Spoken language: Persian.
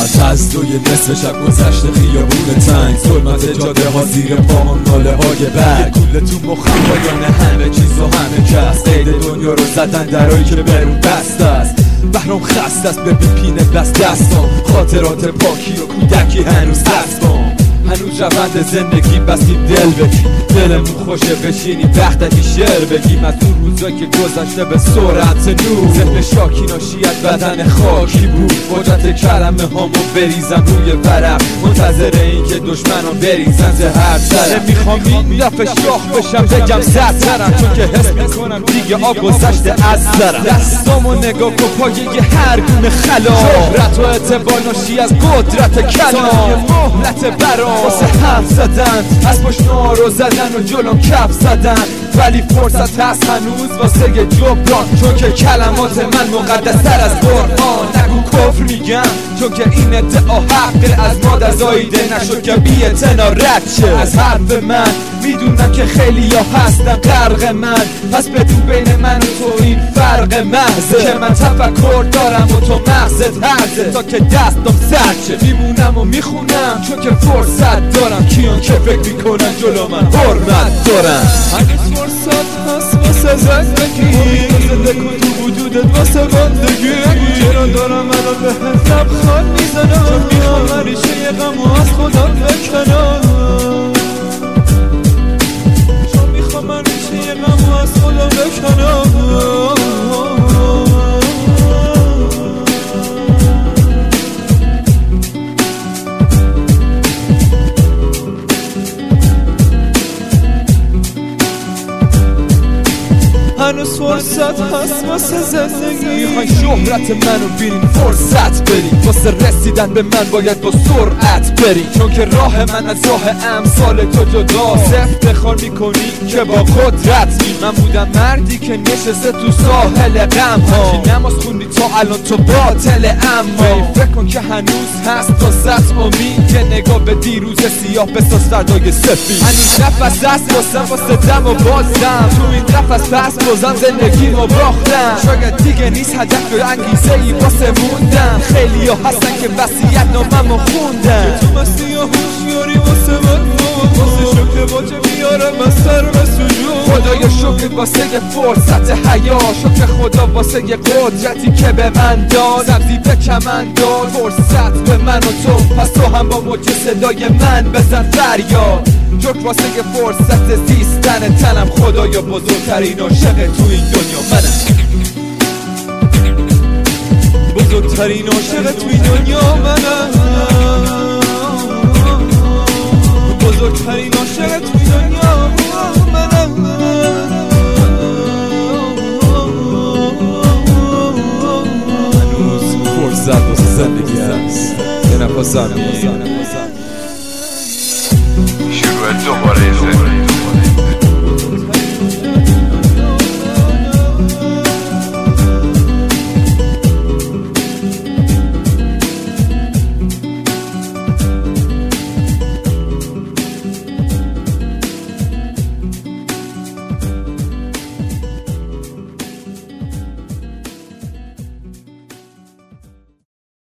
از دوی نصف شب گذشته خیابون تنگ. ظلمت جاده ها زیر پامان ناله های بر کوله تو مخم همه چیز و همه کس. قید دنیا رو زدن درایی که برون بست است. بهرام خست است به بیپینه بست دستم خاطرات پاکی و کودکی هنوز هستم هنوز روند زندگی بسیم دل بگی دلمون خوشه بشینی وقتکی شعر بگیم از اون روزا که گذشته به سرعت نور. ذهن شاکی ناشیت بدن خاکی بود. قدرت کلمه هامو بریزم روی ورق. منتظر این که دشمنان بریزن زه هر سره می‌خوام این دفعه شاخ بشم؟ بگم سرترم چون که حس می‌کنم دیگه آب گذشته از سرم. دستامو نگاه کن پایه هر گونه خلا. شهرت و اعتبار ناشی از قدرت کلام مهلت برام. واسه حرف زدن. از پشت رو زدن و جلوم کف زدن. ولی فرصت هست هنوز واسه جبران. چون که کلمات من مقدستر از قرآن. نگو کفر میگم. چون که این ادعا حق از مادر زایده نشد که بی رد از حرف من می‌دونم که خیلی یا هستن غرق من. پس بدون بین من و تو محضه. که من تفکر دارم و تو مغزت هرزه تا که دستم سرچه میمونم و می‌خونم. چون که فرصت دارم. کیان که فکر می‌کنن جلو من حرمت دارم هنوز فرصت هست واسه زندگی زنده کن تو وجودت واسه بندگی. چرا دارم الان به لبخان می‌زنم هنوز فرصت هست واسه زندگی. می‌خوای شهرت منو بینین فرصت بری. واسه رسیدن به من باید با سرعت بری. چون که راه من از راه امثال تو جدا. افتخار می‌کنی که با قدرت. من بودم مردی که نشسته تو ساحل غم. ها نماز خوندی الان تو باطل اما فکر کن که هنوز هست تا ست امید که نگاه به دیروز سیاه بساز فردای سفید. هنوز نفس دست واسم واسه دم و بازم. تو این نفس پس بازم زندگی ما باختم. شاید دیگه نیست هدف و انگیزه ای واسه موندم. خیلی ها هستن که وسیعت نامم خوندن. تو مستی و هوشیاری واسه من واسه شکر باجه شکر واسه فرصت حیا. شکر خدا واسه قدرتی که به من داد. سبزی به کمن داد. فرصت به من و تو. پس تو هم با موج صدای من بزن فریاد. شکر واسه فرصت زیستن تنم خدایا بزرگترین عاشق تو این دنیا منم. بزرگترین عاشق توی دنیا منم. بزرگترین عاشق توی دنیا Yanaposamia yanaposamia, shuru ya toba leze